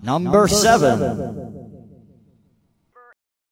Number seven.